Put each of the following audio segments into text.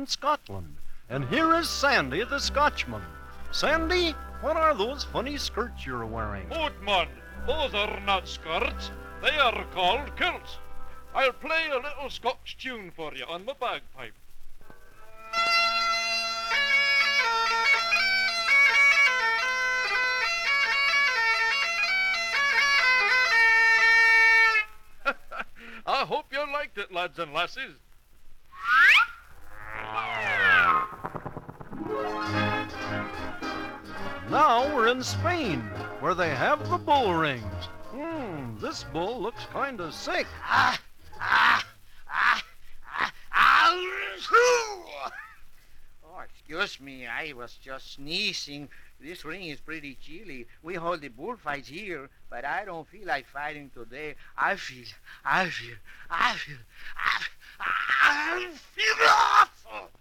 in Scotland. And here is Sandy the Scotchman. Sandy, what are those funny skirts you're wearing? Footman, those are not skirts. They are called kilts. I'll play a little Scotch tune for you on my bagpipe. I hope you liked it, lads and lasses. Now we're in Spain, where they have the bull rings. Hmm, this bull looks kind of sick. Ah, ah, ah, ah, ah, Oh, excuse me, I was just sneezing. This ring is pretty chilly. We hold the bullfights here, but I don't feel like fighting today. I feel, I feel, I feel, I, I feel awful.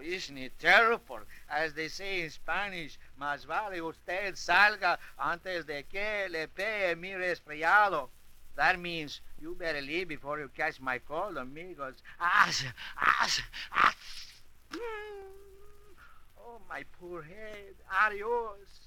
Oh, isn't it terrible? As they say in Spanish, más vale usted salga antes de que le pegue mi resfriado. That means you better leave before you catch my cold, amigos. Ah, ah, ah. Oh, my poor head. Adios.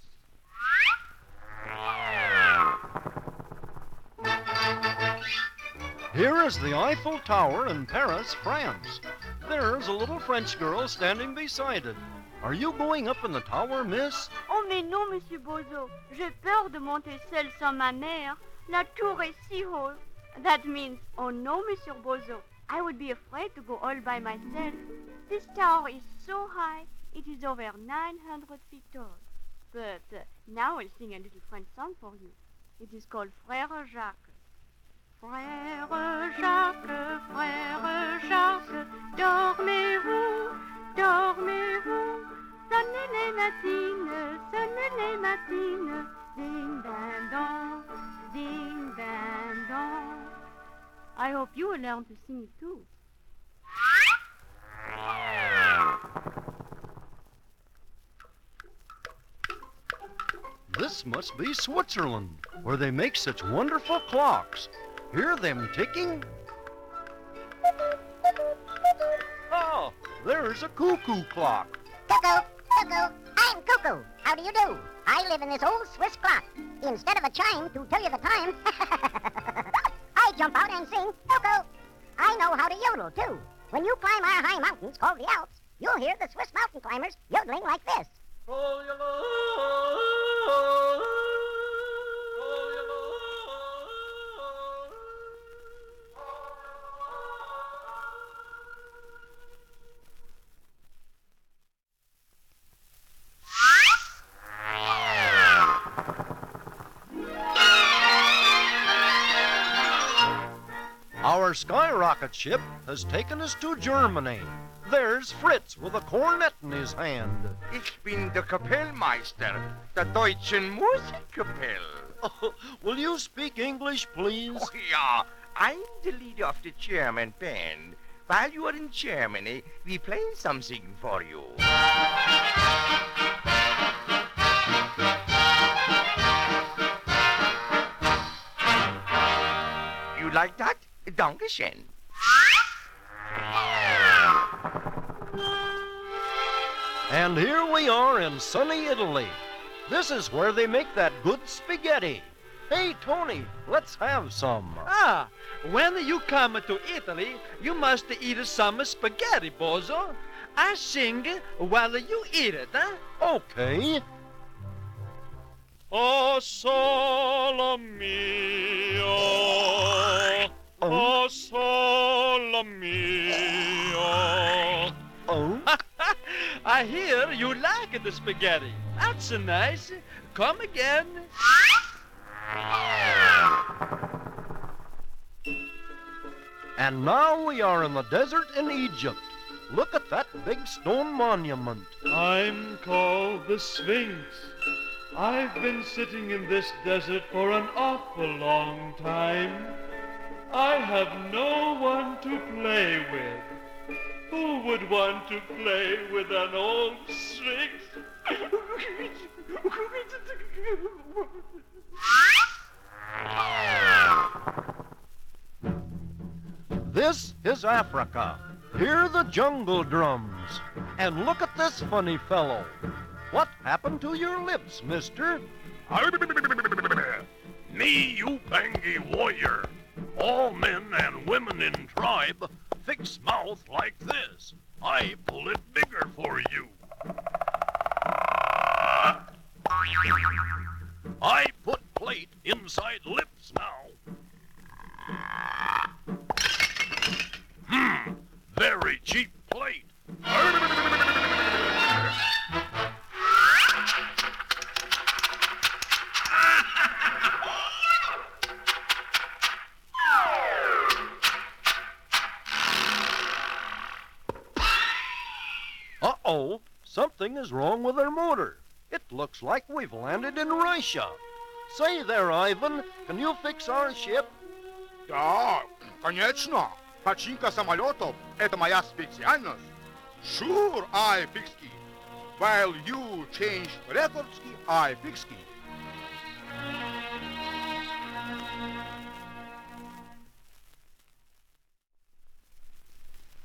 Here is the Eiffel Tower in Paris, France. There's a little French girl standing beside it. Are you going up in the tower, miss? Oh, mais non, Monsieur Bozo. J'ai peur de monter seule sans ma mère. La tour est si haute. That means, oh no, Monsieur Bozo. I would be afraid to go all by myself. This tower is so high, it is over 900 feet tall. But uh, now I'll sing a little French song for you. It is called Frère Jacques. Frère Jacques, frère Jacques, dormez-vous, dormez-vous. Sonnez les matines, sonnez les matines. Ding ding dong, ding ding dong. I hope you will learn to sing it too. This must be Switzerland, where they make such wonderful clocks. Hear them ticking? Oh, there's a cuckoo clock. Cuckoo, cuckoo, I'm Cuckoo. How do you do? I live in this old Swiss clock. Instead of a chime to tell you the time, I jump out and sing Cuckoo. I know how to yodel, too. When you climb our high mountains called the Alps, you'll hear the Swiss mountain climbers yodeling like this. Our skyrocket ship has taken us to Germany. There's Fritz with a cornet in his hand. Ich bin der Kapellmeister der Deutschen Musikkapelle. Oh, will you speak English, please? Oh, ja, I'm the leader of the German band. While you are in Germany, we play something for you. You like that? Dankeschön. And here we are in sunny Italy. This is where they make that good spaghetti. Hey, Tony, let's have some. Ah, when you come to Italy, you must eat some spaghetti, Bozo. I sing while you eat it, huh? Okay. Oh, sole mio. Oh, sole mio. I hear you like the spaghetti. That's nice. Come again. and now we are in the desert in Egypt. Look at that big stone monument. I'm called the Sphinx. I've been sitting in this desert for an awful long time. I have no one to play with. Who would want to play with an old Sphinx? This is Africa. Hear the jungle drums. And look at this funny fellow. What happened to your lips, mister? Me, Upangi warrior. All men and women in tribe fix mouth like this. looks like we've landed in Russia. Say there, Ivan, can you fix our ship? Да, конечно. Починка самолетов – это моя специальность. Sure, I fix it. While you change records, I fix it.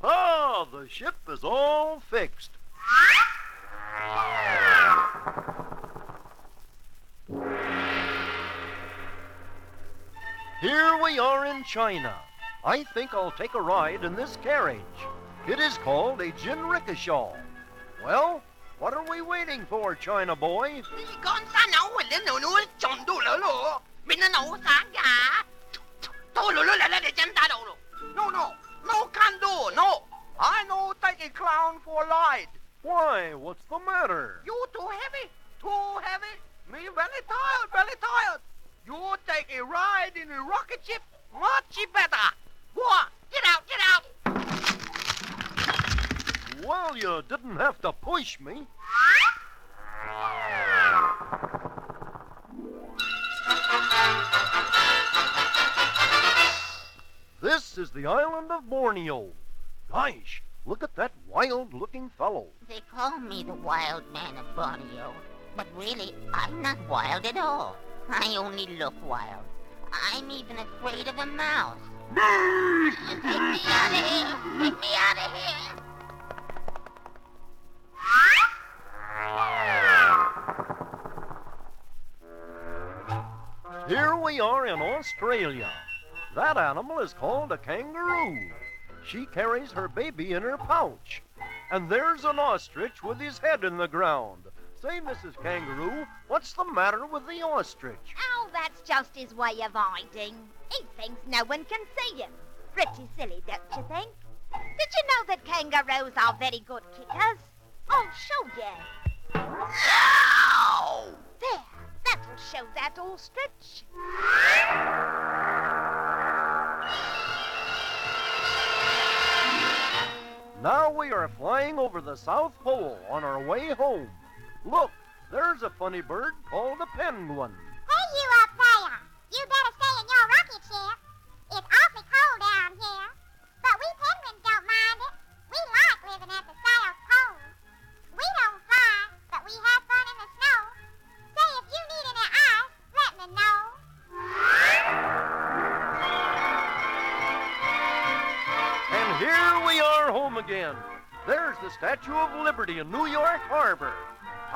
Ah, the ship is all fixed. Here we are in China. I think I'll take a ride in this carriage. It is called a jinrikisha. Well, what are we waiting for, China boy? Con xa nấu rồi lên nấu nấu chọn đủ lỡ lỡ. Mình đã nấu sáng cả. Thôi lỡ lỡ lại lại để chân ta đâu rồi. No, no, no can do, no. I know take a clown for a ride. Why, what's the matter? You too heavy, too heavy. Me very tired, very tired. You take a ride in a rocket ship, much better. Go on, get out, get out. Well, you didn't have to push me. This is the island of Borneo. Gosh, look at that wild-looking fellow. They call me the wild man of Borneo, but really, I'm not wild at all. I only look wild. I'm even afraid of a mouse. Take me out of here! Take me out of here! Here we are in Australia. That animal is called a kangaroo. She carries her baby in her pouch. And there's an ostrich with his head in the ground. Say, Mrs. Kangaroo, what's the matter with the ostrich? Oh, that's just his way of hiding. He thinks no one can see him. Pretty silly, don't you think? Did you know that kangaroos are very good kickers? I'll show you. There, that'll show that ostrich. Now we are flying over the South Pole on our way home. Look, there's a funny bird called a penguin. Hey, you up there! You better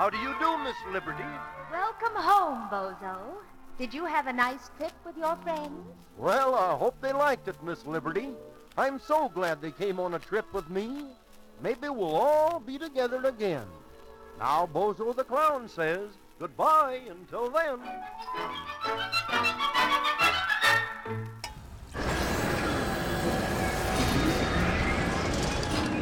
How do you do, Miss Liberty? Welcome home, Bozo. Did you have a nice trip with your friends? Well, I hope they liked it, Miss Liberty. I'm so glad they came on a trip with me. Maybe we'll all be together again. Now, Bozo the Clown says goodbye until then.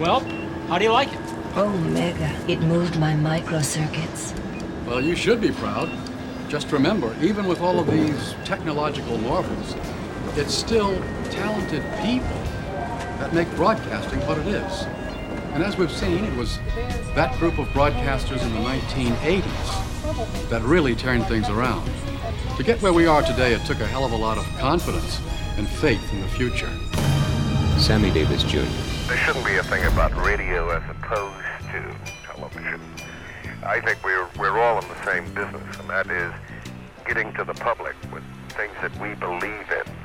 Well, how do you like it? Oh, Mega. It moved my microcircuits. Well, you should be proud. Just remember, even with all of these technological marvels, it's still talented people that make broadcasting what it is. And as we've seen, it was that group of broadcasters in the 1980s that really turned things around. To get where we are today, it took a hell of a lot of confidence and faith in the future. Sammy Davis Jr. There shouldn't be a thing about radio as opposed to television. I think we're we're all in the same business, and that is getting to the public with things that we believe in.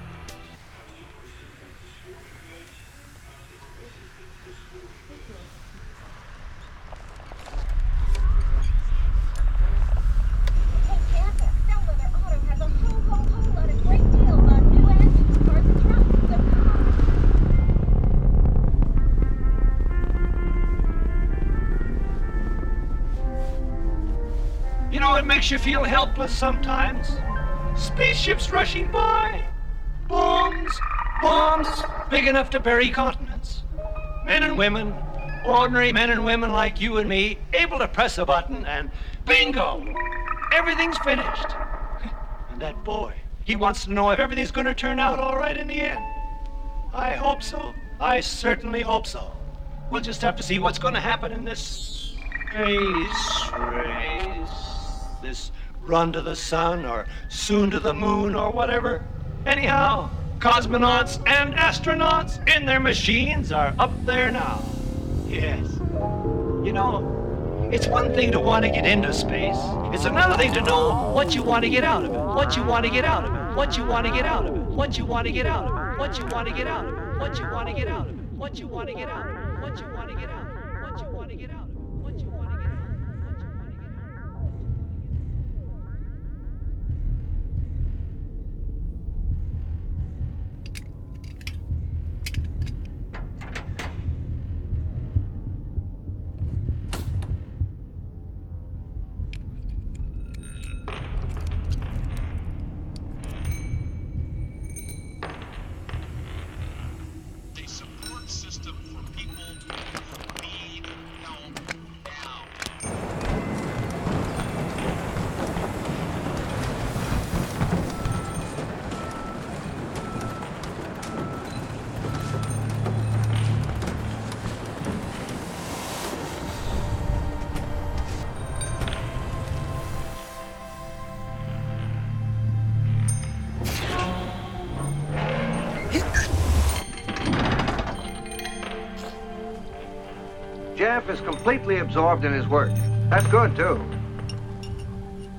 Makes you feel helpless sometimes. Spaceships rushing by. Bombs, bombs big enough to bury continents. Men and women, ordinary men and women like you and me, able to press a button and bingo! Everything's finished. And that boy, he wants to know if everything's going to turn out all right in the end. I hope so. I certainly hope so. We'll just have to see what's going to happen in this space race. This run to the sun or soon to the moon or whatever. Anyhow, cosmonauts and astronauts in their machines are up there now. Yes. You know, it's one thing to want to get into space. It's another thing to know what you want to get out of it. What you want to get out of it. What you want to get out of it. What you want to get out of it. What you want to get out of it. What you want to get out of it. What you want to get out of it. What you want to get out of it. Is completely absorbed in his work. That's good, too.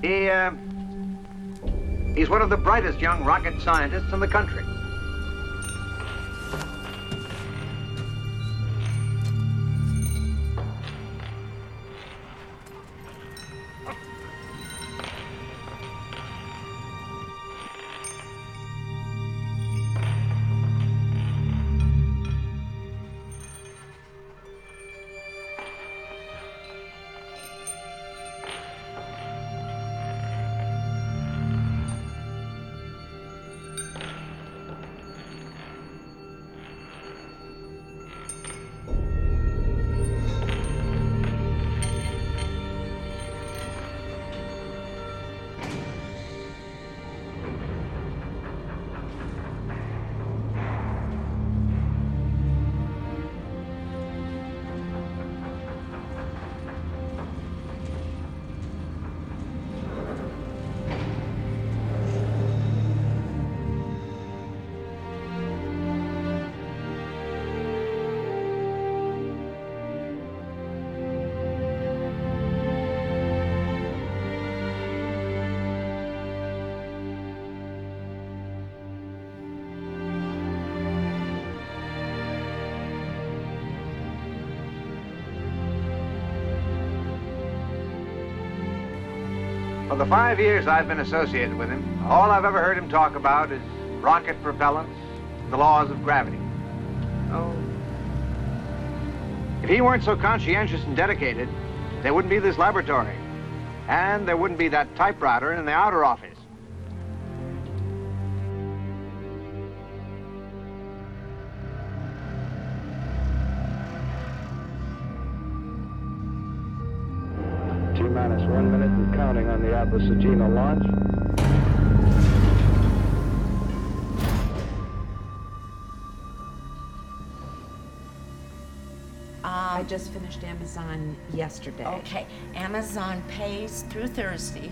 He, uh, he's one of the brightest young rocket scientists in the country. For the five years I've been associated with him, all I've ever heard him talk about is rocket propellants, the laws of gravity. Oh. If he weren't so conscientious and dedicated, there wouldn't be this laboratory. And there wouldn't be that typewriter in the outer office. Counting on the Atlas Agena launch. Um, I just finished Amazon yesterday. Okay, Amazon pays through Thursday.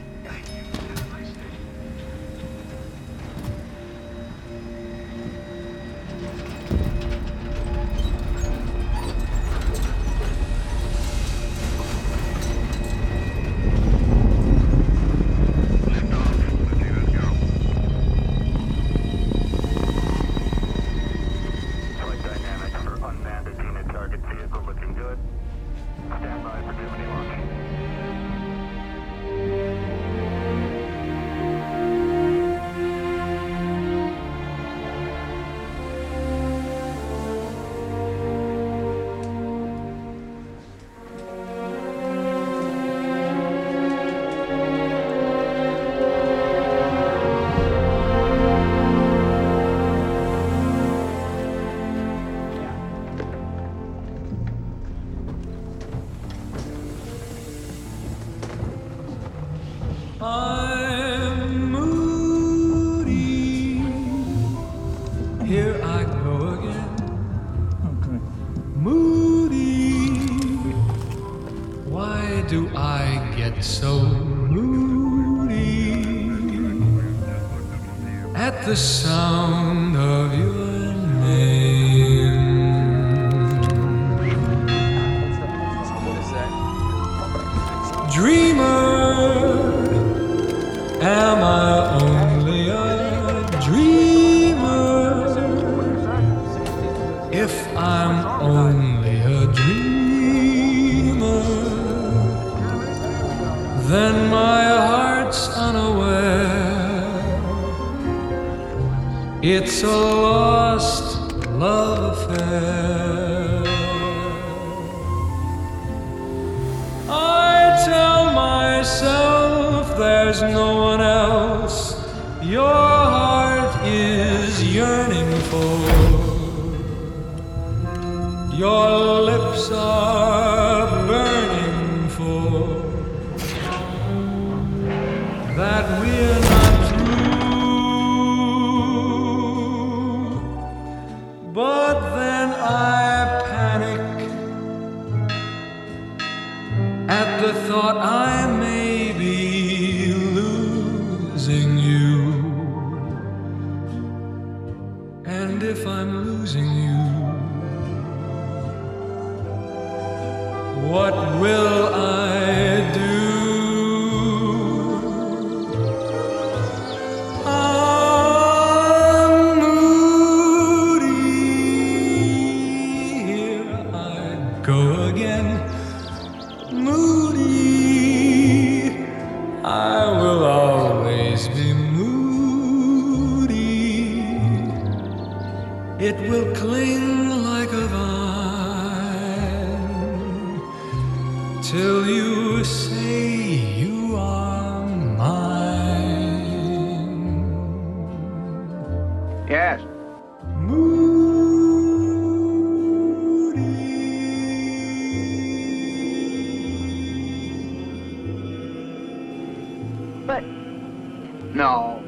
No.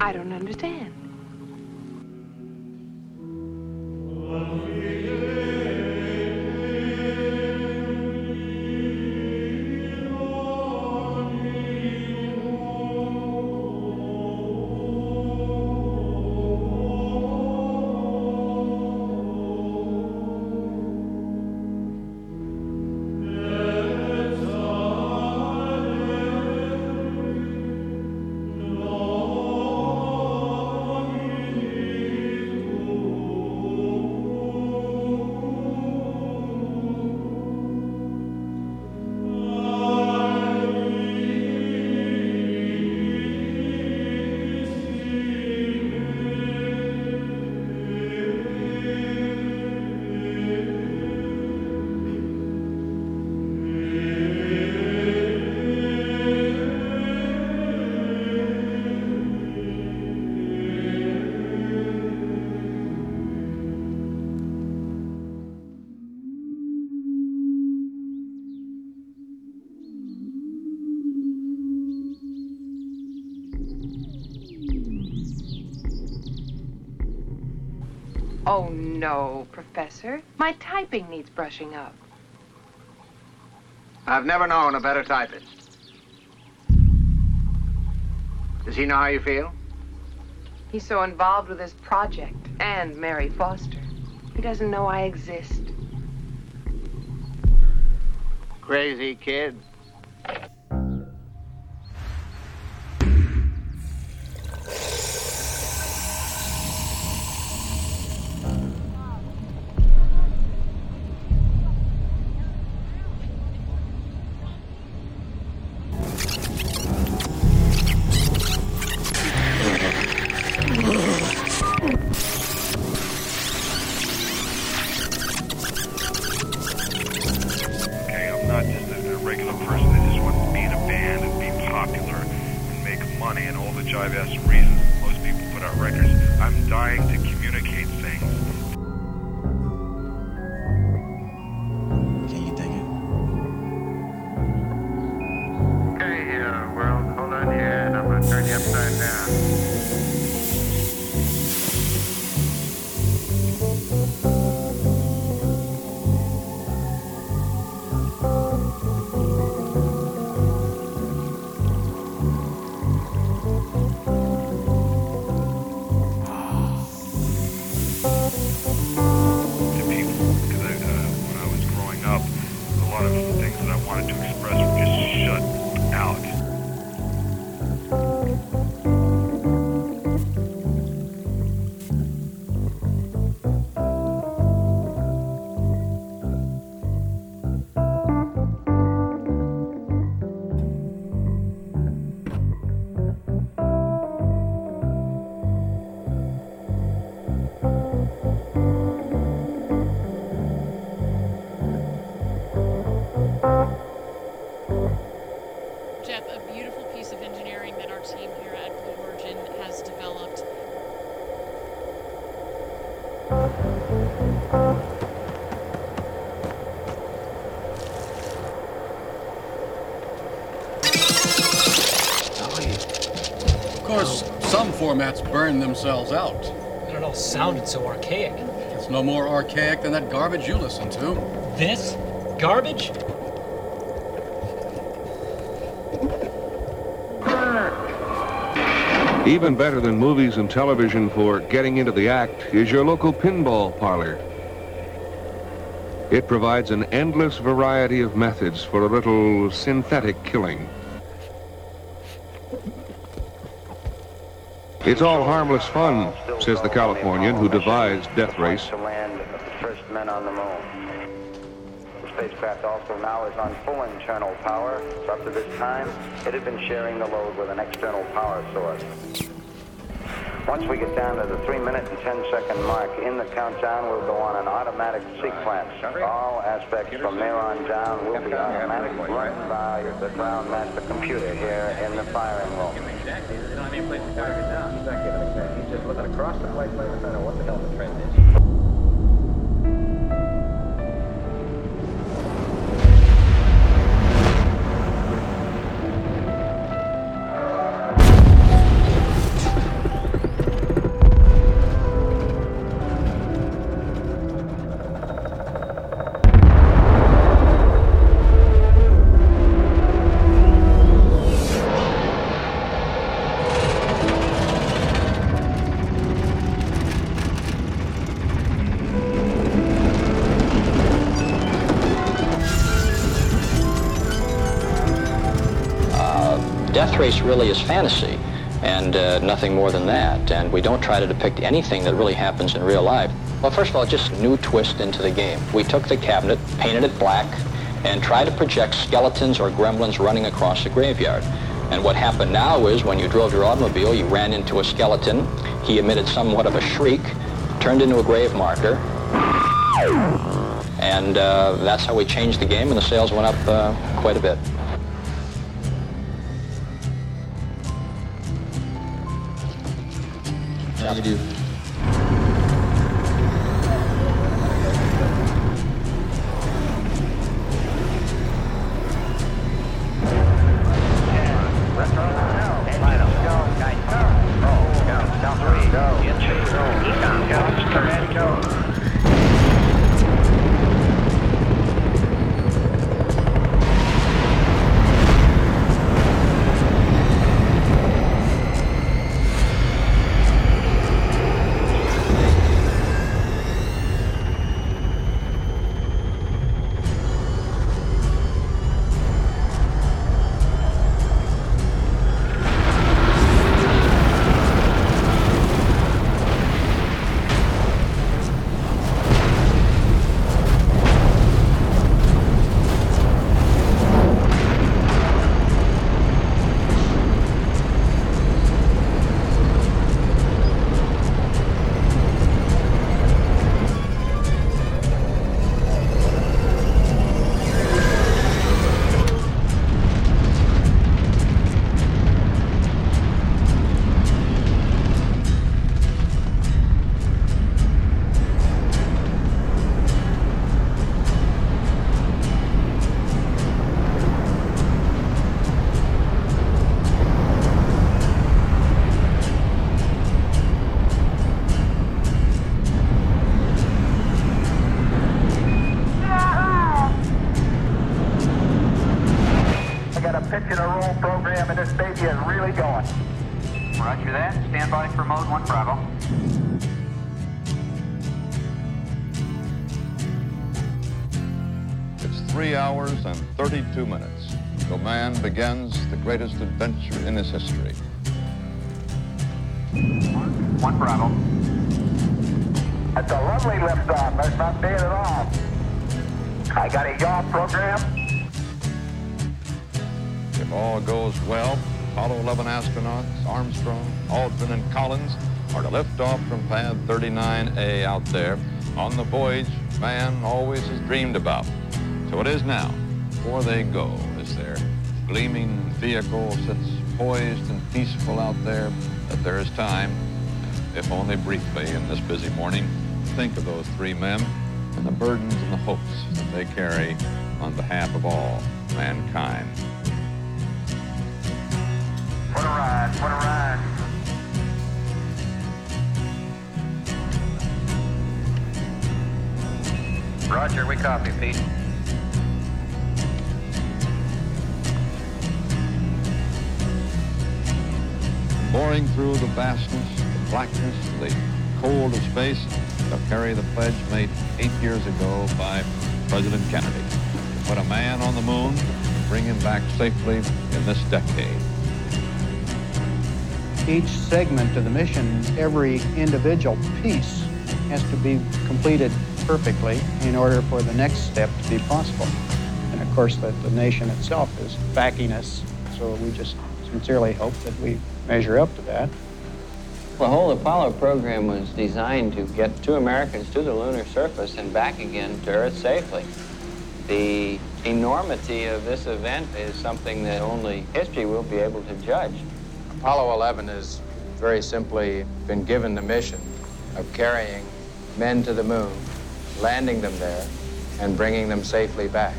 I don't understand. no, Professor. My typing needs brushing up. I've never known a better typist. Does he know how you feel? He's so involved with his project and Mary Foster. He doesn't know I exist. Crazy kid. Jeff, a beautiful piece of engineering that our team here at Blue Origin has developed. Of course, some formats burn themselves out. And it all sounded so archaic. It's no more archaic than that garbage you listen to. This? Garbage? Even better than movies and television for getting into the act is your local pinball parlor. It provides an endless variety of methods for a little synthetic killing. It's all harmless fun, says the Californian who devised Death Race. Spacecraft also now is on full internal power. So up to this time, it had been sharing the load with an external power source. Once we get down to the 3 minute and 10 second mark in the countdown, we'll go on an automatic sequence. All aspects from there on down will be automatically run by the ground master computer here in the firing room. Exactly. There's not any place to target down. He's not giving a. He's just looking across the white plane to find out what the hell the trend Death Race really is fantasy and uh, nothing more than that. And we don't try to depict anything that really happens in real life. Well, first of all, just new twist into the game. We took the cabinet, painted it black, and tried to project skeletons or gremlins running across the graveyard. And what happened now is when you drove your automobile, you ran into a skeleton. He emitted somewhat of a shriek, turned into a grave marker. And uh, that's how we changed the game, and the sales went up uh, quite a bit. How you? Adventure in his history. One Bravo. That's a lovely liftoff. That's not bad at all. I got a yaw program. If all goes well, Apollo 11 astronauts, Armstrong, Aldrin, and Collins are to lift off from pad 39A out there on the voyage man always has dreamed about. So it is now, before they go, is their gleaming vehicle sits poised and peaceful out there, that there is time, if only briefly in this busy morning, think of those three men and the burdens and the hopes that they carry on behalf of all mankind. What a ride, what a ride. Roger, we copy, Pete. Boring through the vastness, the blackness, the cold of space, they'll carry the pledge made eight years ago by President Kennedy. To put a man on the moon, and bring him back safely in this decade. Each segment of the mission, every individual piece has to be completed perfectly in order for the next step to be possible. And of course, that the nation itself is backing us, so we just sincerely hope that we measure up to that. The whole Apollo program was designed to get two Americans to the lunar surface and back again to Earth safely. The enormity of this event is something that only history will be able to judge. Apollo 11 has very simply been given the mission of carrying men to the moon, landing them there, and bringing them safely back.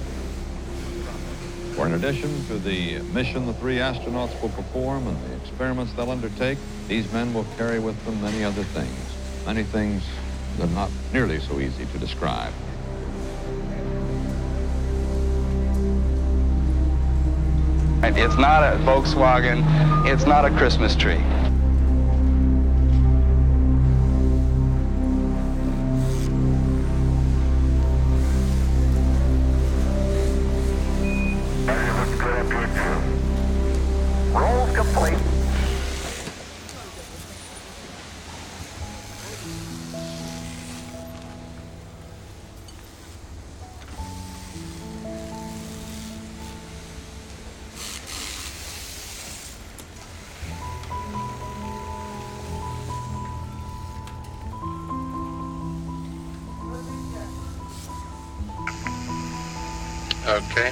For in addition to the mission the three astronauts will perform and the experiments they'll undertake, these men will carry with them many other things. Many things that are not nearly so easy to describe. It's not a Volkswagen. It's not a Christmas tree. Okay.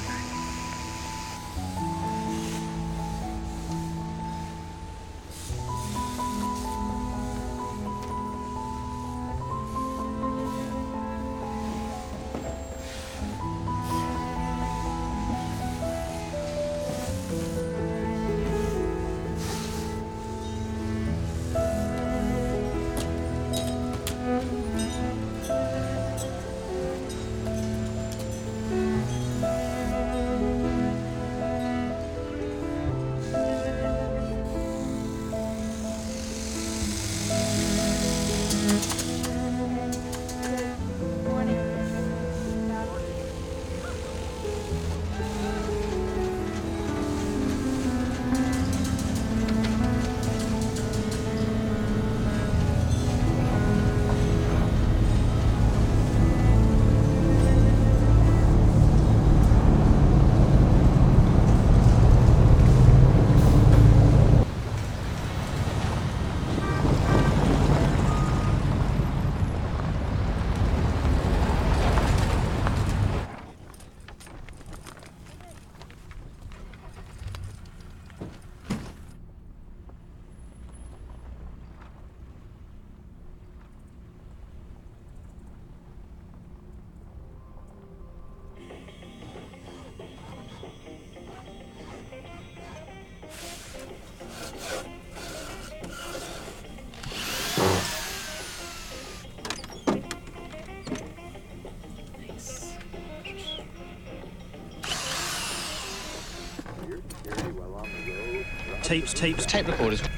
Tapes, tapes, tape recorders. Tape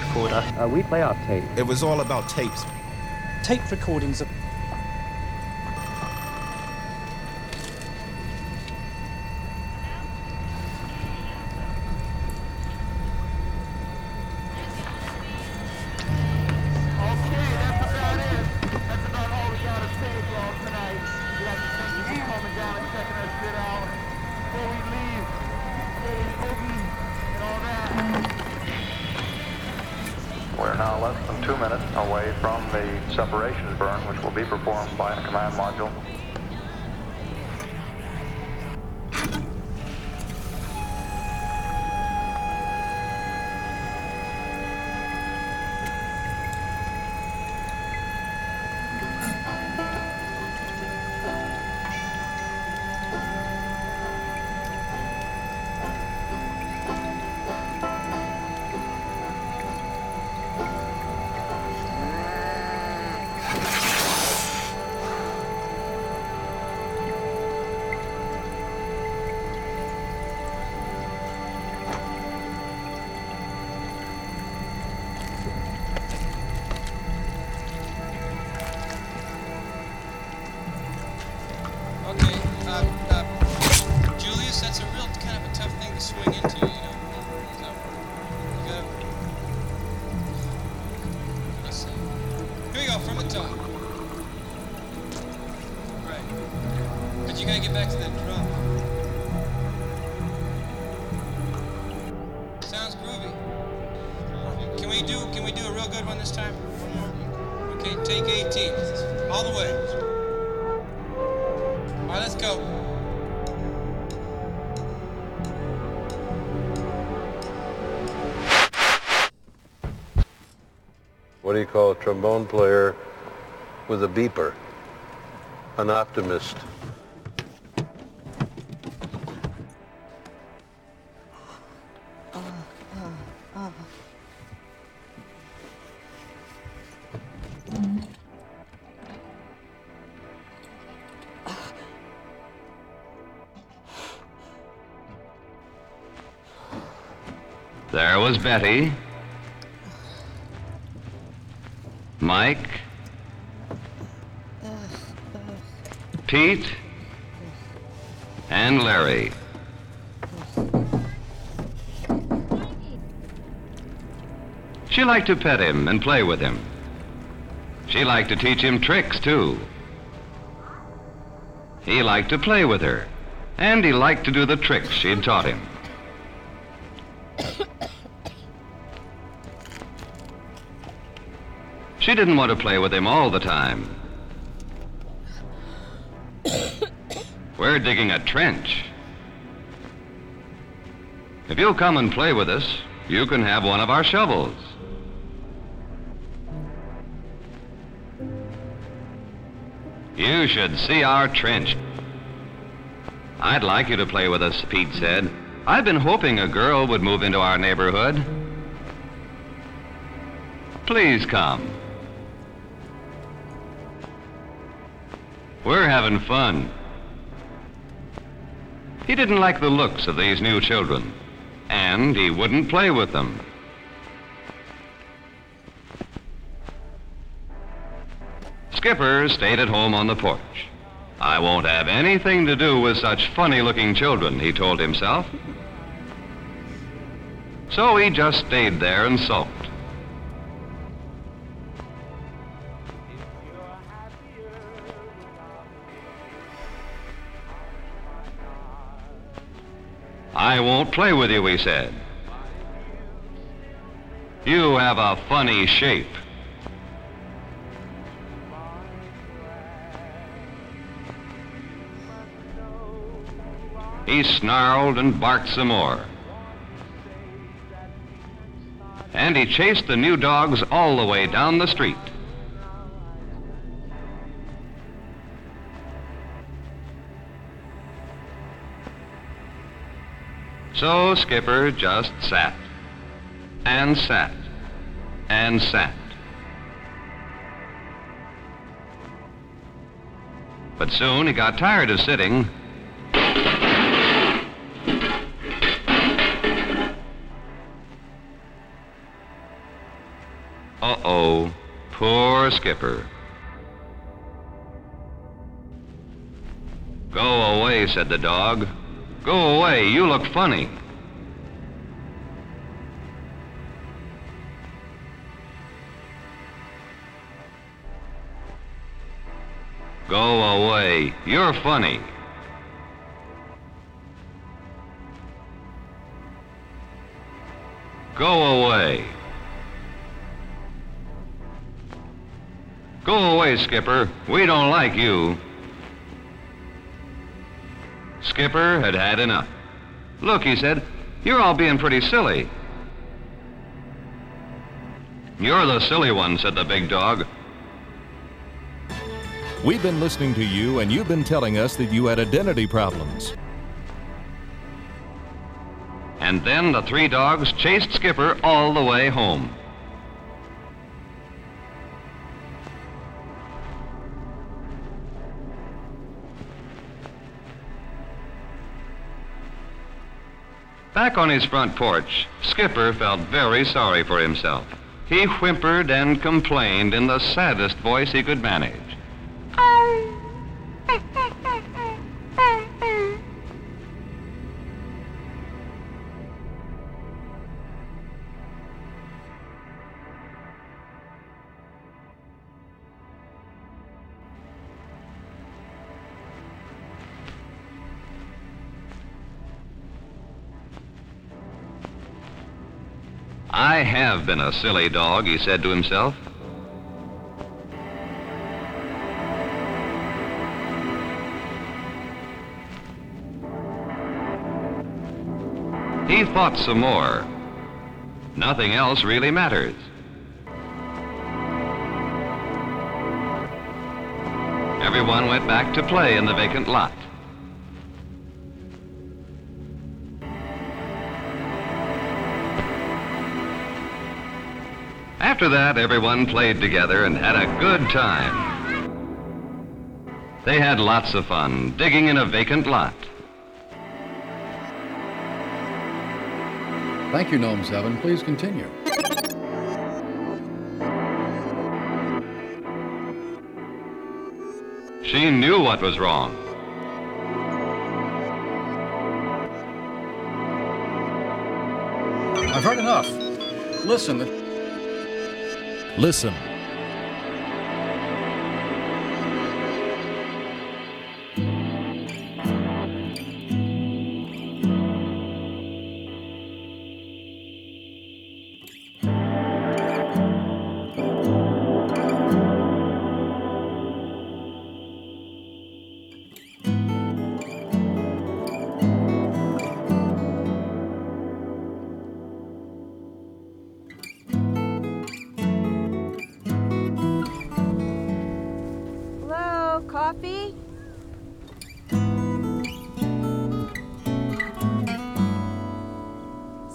recorder. Uh, we play off tape. It was all about tapes. Tape recordings of that's a real kind of a tough thing to swing into, you know. So, you. Let's see. Here we go, from the top. Right. But you gotta get back to that drum. Sounds groovy. Can we do? Can we do a real good one this time? Okay, take 18. All the way. Call a trombone player with a beeper? An optimist. There was Betty, Mike, Pete, and Larry. She liked to pet him and play with him. She liked to teach him tricks, too. He liked to play with her, and he liked to do the tricks she'd taught him. She didn't want to play with him all the time. We're digging a trench. If you'll come and play with us, you can have one of our shovels. You should see our trench. I'd like you to play with us, Pete said. I've been hoping a girl would move into our neighborhood. Please come. We're having fun. He didn't like the looks of these new children, and he wouldn't play with them. Skipper stayed at home on the porch. I won't have anything to do with such funny looking children, he told himself. So he just stayed there and sulked. I won't play with you, he said. You have a funny shape. He snarled and barked some more. And he chased the new dogs all the way down the street. So Skipper just sat and sat and sat. But soon he got tired of sitting. Uh-oh, poor Skipper. Go away, said the dog. Go away, you look funny. Go away, you're funny. Go away. Go away, Skipper. We don't like you. Skipper had had enough. Look, he said, you're all being pretty silly. You're the silly one, said the big dog. We've been listening to you, and you've been telling us that you had identity problems. And then the three dogs chased Skipper all the way home. Back on his front porch, Skipper felt very sorry for himself. He whimpered and complained in the saddest voice he could manage. I have been a silly dog, he said to himself. He thought some more. Nothing else really matters. Everyone went back to play in the vacant lot. After that, everyone played together and had a good time. They had lots of fun digging in a vacant lot. Thank you, Gnome 7. Please continue. She knew what was wrong. I've heard enough. Listen. Listen.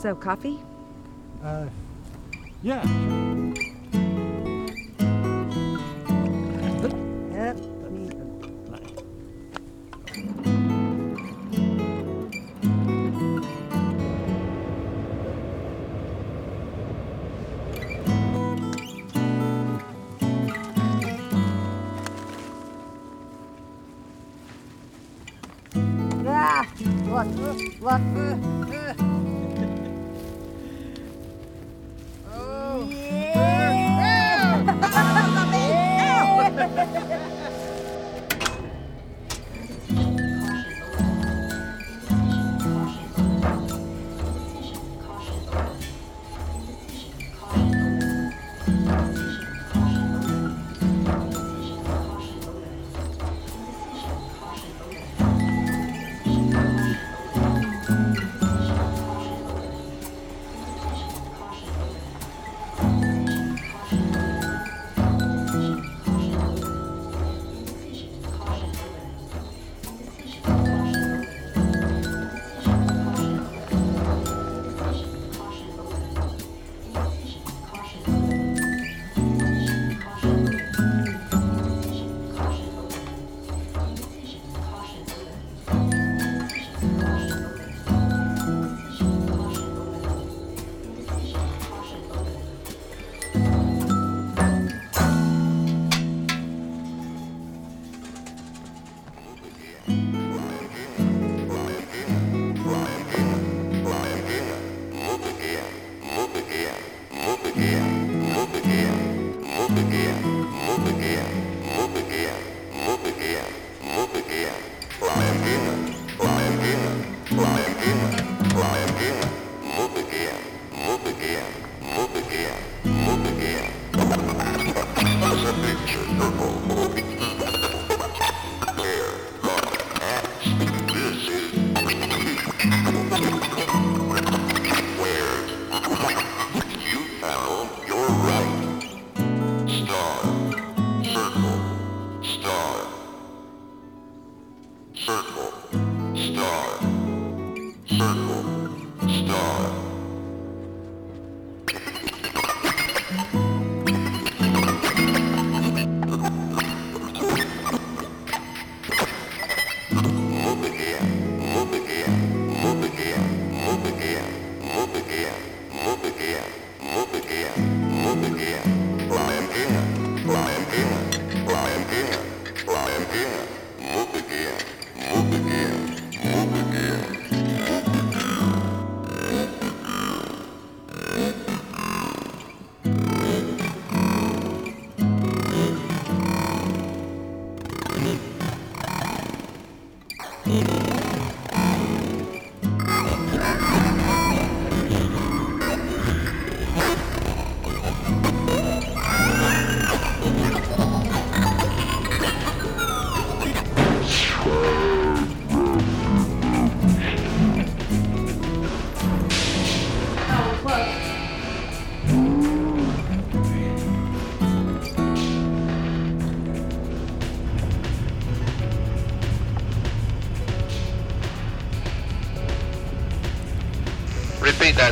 So, coffee? Uh, yeah. Ah, look, look, look.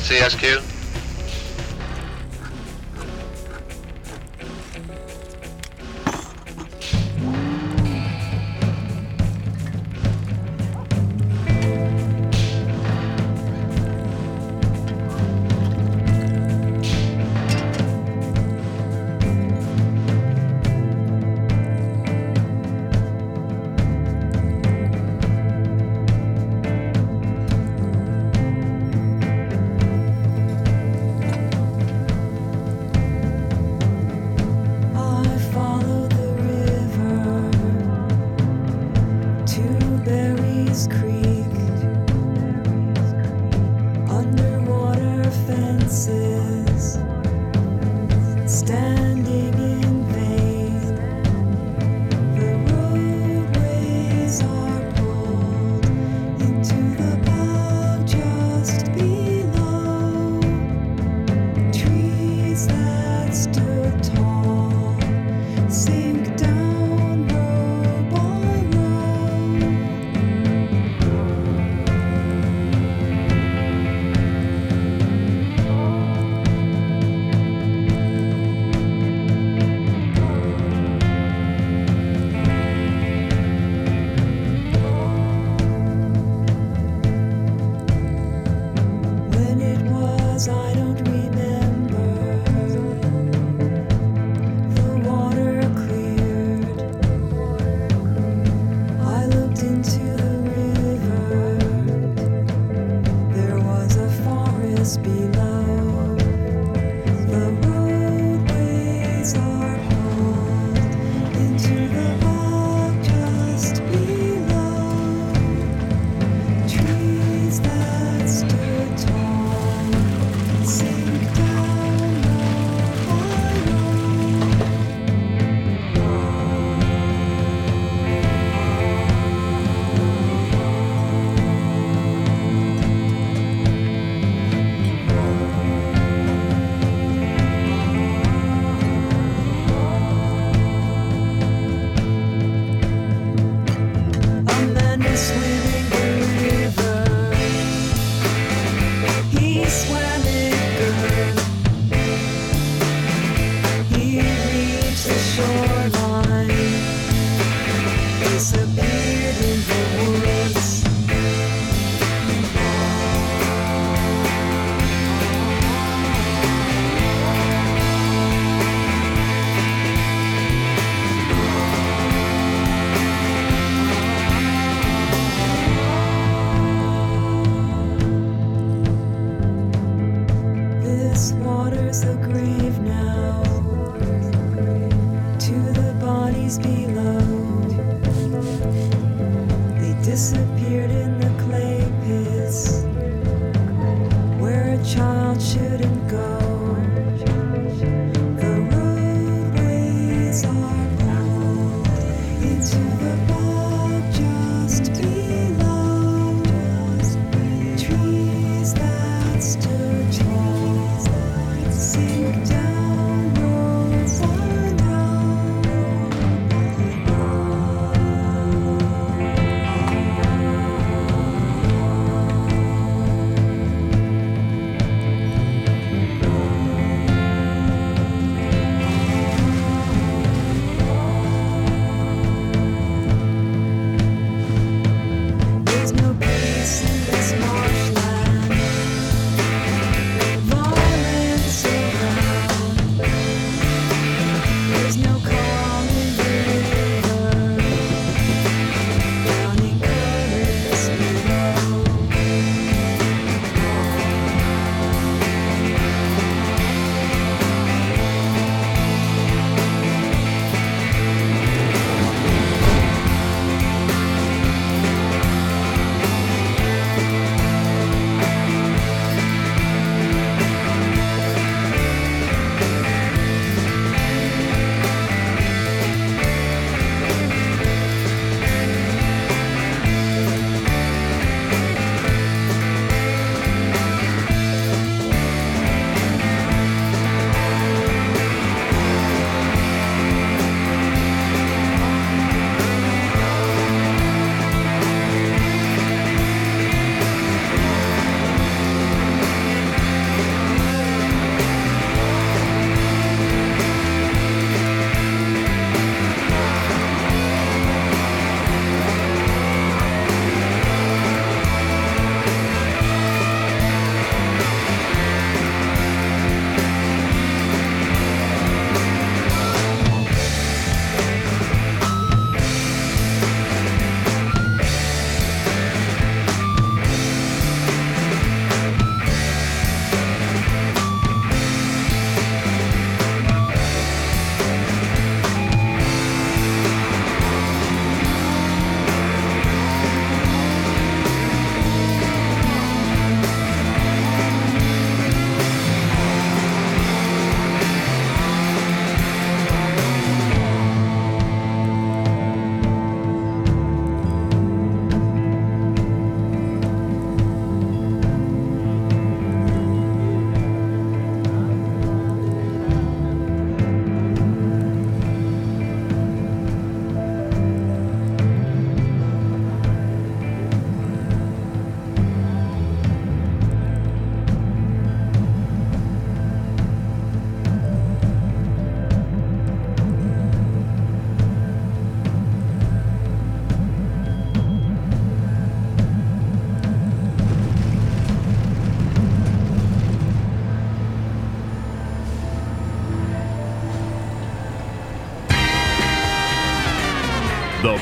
CSQ.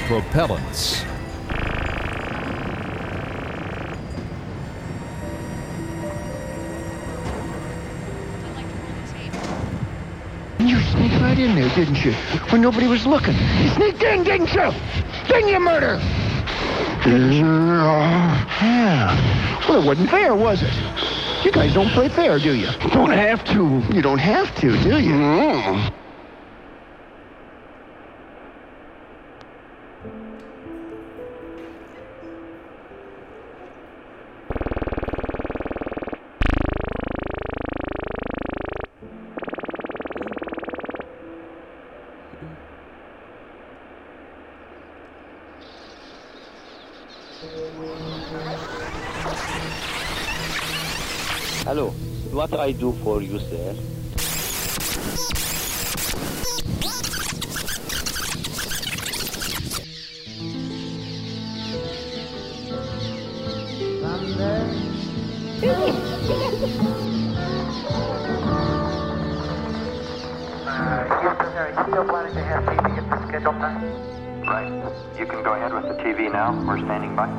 Propellants. You sneaked right in there, didn't you? When nobody was looking. You sneaked in, didn't you? Then you murder. Yeah. Well, it wasn't fair, was it? You guys don't play fair, do you? Don't have to. You don't have to, do you? Mm. Hello, what I do for you, sir? Right. You can go ahead with the TV now. We're standing by.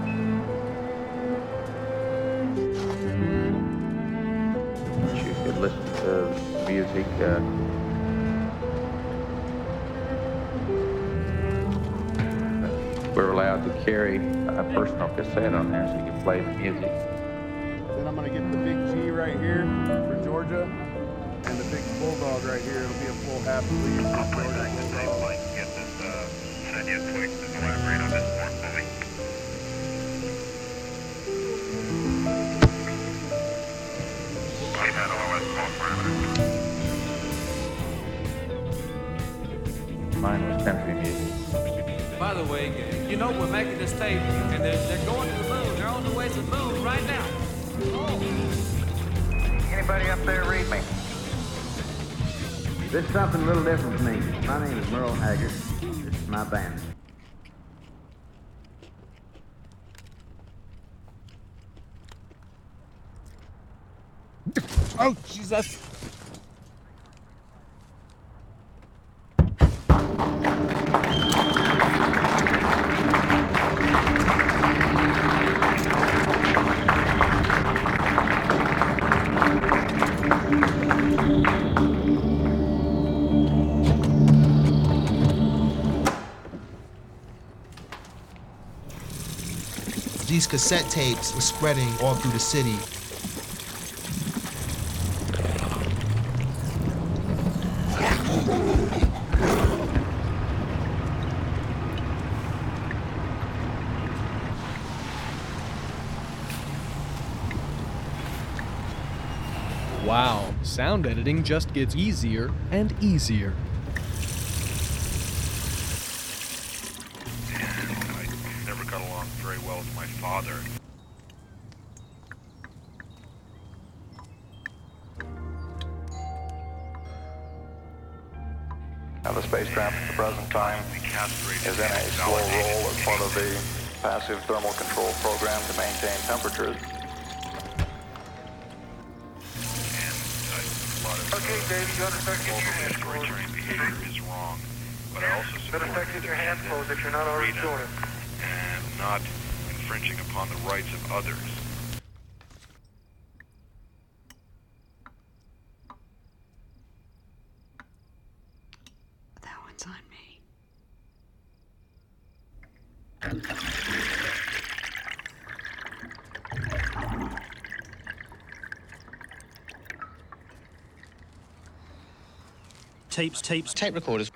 We're allowed to carry a personal cassette on there so you can play the music. Then I'm gonna get the big G right here for Georgia, and the big bulldog right here. It'll be a full half sleeve. I'll play back the tape so I get this. Uh, send you a quick to elaborate on this more fully. Mine was country music. By the way, you know we're making this tape, and they're, they're going to the moon. They're on the way to the moon right now. Anybody up there read me? This is something a little different for me. My name is Merle Haggard. This is my band. Oh, Jesus. These cassette tapes were spreading all through the city. Wow, sound editing just gets easier and easier. Tapes, tapes, tape recorders.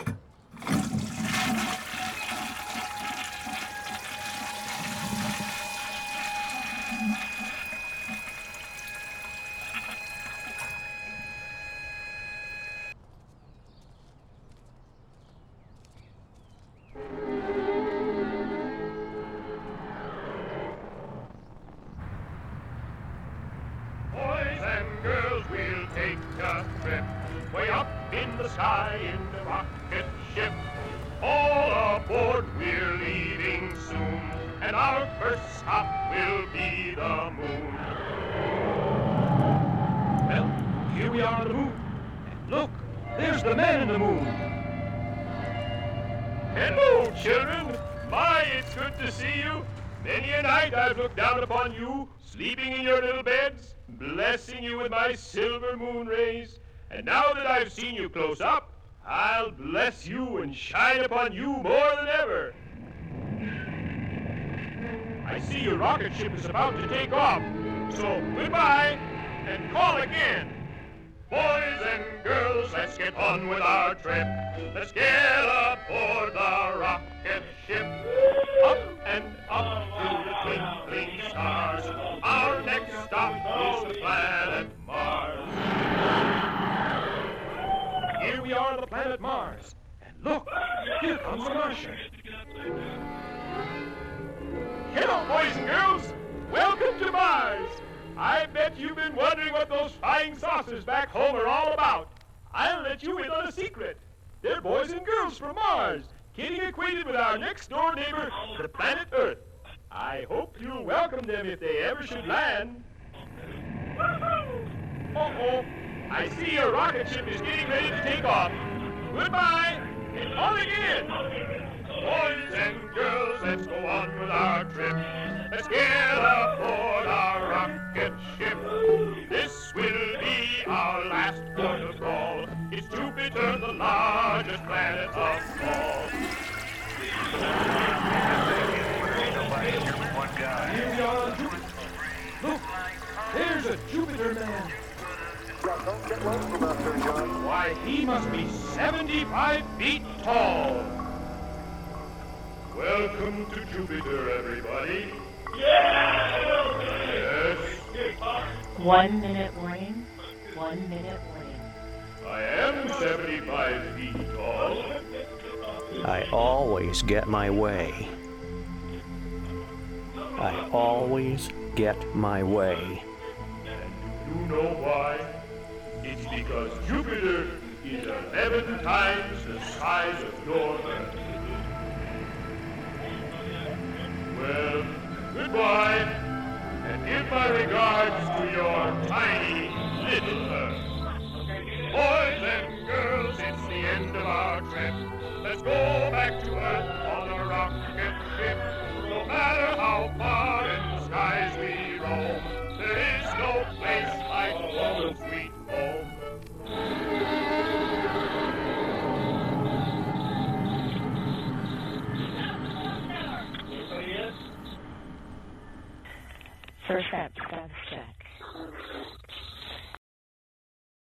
I've seen you close up, I'll bless you and shine upon you more than ever. I see your rocket ship is about to take off, so goodbye and call again. Boys and girls, let's get on with our trip. Let's get aboard the rocket ship. Up and up to the twinkling stars. Our next stop is the planet Mars. Here we are on the planet Mars. And look, here comes the Martian. Hello, boys and girls. Welcome to Mars. I bet you've been wondering what those flying saucers back home are all about. I'll let you in on a secret. They're boys and girls from Mars, getting acquainted with our next door neighbor, the planet Earth. I hope you'll welcome them if they ever should land. Uh-oh. I see your rocket ship is getting ready to take off. Goodbye, and on again. Boys and girls, let's go on with our trip. Let's get aboard our rocket ship. This will be our last port of call. It's Jupiter, the largest planet of all. Here we are. Look, there's a Jupiter man. Why, he must be 75 feet tall. Welcome to Jupiter, everybody. Yes. One minute warning. One minute warning. I am 75 feet tall. I always get my way. I always get my way. And You know why? It's because Jupiter is 11 times the size of your Earth. Well, goodbye, and give my regards to your tiny little Earth. Boys and girls, it's the end of our trip. Let's go back to Earth on a rocket ship. No matter how far in the skies we roam. There is no place like home, home. First step, step, step.